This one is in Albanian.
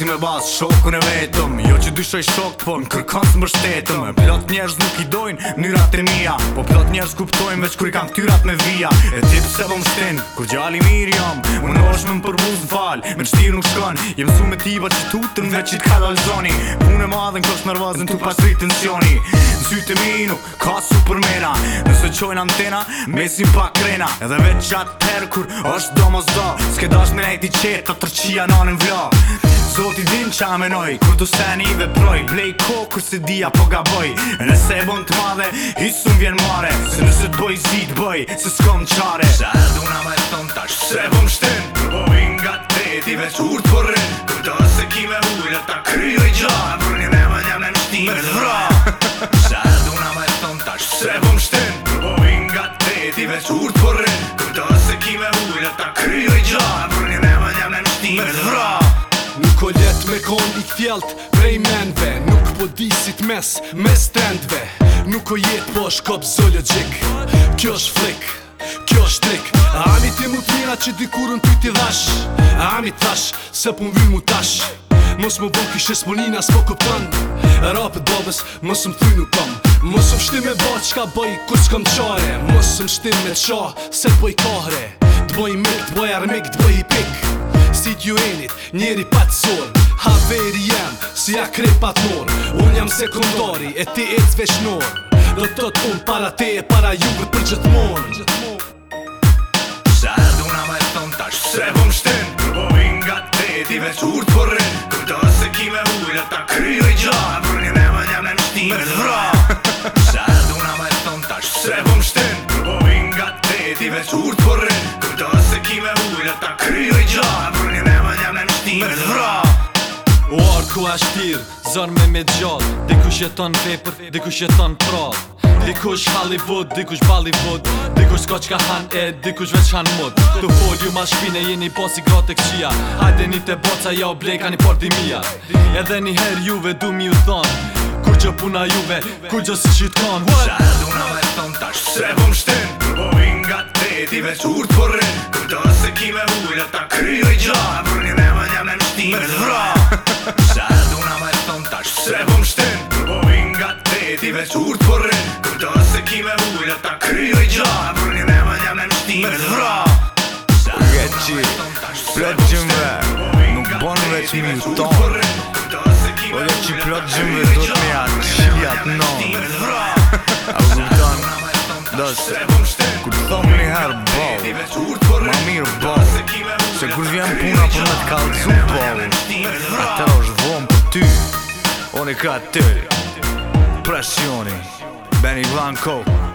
si me bas shokun e vetëm Jo që dyshoj shok të po në kërkon së mbështetëm Plot njerëz nuk i dojnë njëra të mija Po plot njerëz kuptojnë veç kur i kam tyrat me via E ti pse po më kur gjalli mirë jam Më në është me më përbuz në falë, me në shtirë nuk shkon Jem su me tiba po që tutën dhe që t'ka dalzoni Pune madhe në t'u pas rritë tensioni Në sy të minu, ka supermena mena Nëse qojnë antena, mesin pa krena Edhe veç gjatë herë kur është do mos do S'ke dash me nejti qeta, tërqia nanën Zoti din qa menoj Kur të steni i veproj Blej ko kur se dija po boj Nëse e bon të madhe Hisu m'vjen mare Se nëse të boj zid boj Se s'kom qare Se ardu na me ton tash Se bom shtin Kur po vin nga të tret I veç ur të porrin Kur të ose kime ujnë Ta kryoj i Mekon me kon i kthjelt prej menve Nuk po di të mes, me stendve Nuk o jet po është kop zoologjik Kjo është flik, kjo është trik Ami ti mu t'mira që dikurën ty t'i dhash Ami t'ash, se pun po vyn mu t'ash Mos më bon kishe s'monina s'po këpën Rapët babes, mos më thuj nuk kam Mos më shtim me ba qka bëj ku s'kam qare Mos më shtim me qa se t'boj kahre T'boj mik, t'boj armik, t'boj i pik si gjuenit, njeri pa të sol Haveri jem, si akrepator Unë jam sekundori, e ti e të Do të të unë para te e para ju për gjithmon Sa edhe duna me thonë tash pëse vëm shtin Po vin nga te ti veç urt për po rin Këtë ose ki me ujnë ta kry i gjan Për një me më një me mështime të vra Sa edhe duna me thonë tash pëse vëm shtin Po vin nga te ti veç urt për me dhra Uar ku a shpirë, zër me me gjallë Dikush jeton paper, dikush jeton prall Dikush Hollywood, dikush Bollywood Dikush s'ko han e, dikush veç han mod Të hold ju ma shpine, jeni posi grote këqia Hajde një të boca, ja o blejka një porti mija Edhe një her juve, du mi u thonë Kur që puna juve, kur që si qitkon What? Shë edhe duna me thonë tash, se po mështin Po vinë nga teti veç urt për po rin Kur të se kime ujnë, ta kryrë i gjanë ti veç urt për rrën Kur të asë ki me ujnë ata ta i gjanë Për një me më një me mështime Me vra Uge qi, plët gjimve Nuk bon veç mi në tonë Uge qi plët gjimve do të mi atë qiljat nonë Me vra A u zëmëtonë Dose, kur të thomë një herë bolë Ma mirë bolë Se kur vjen puna për me të kalëzu bolë Ata është vëmë për ty On e ka të tëri Pressioni Benny Blanco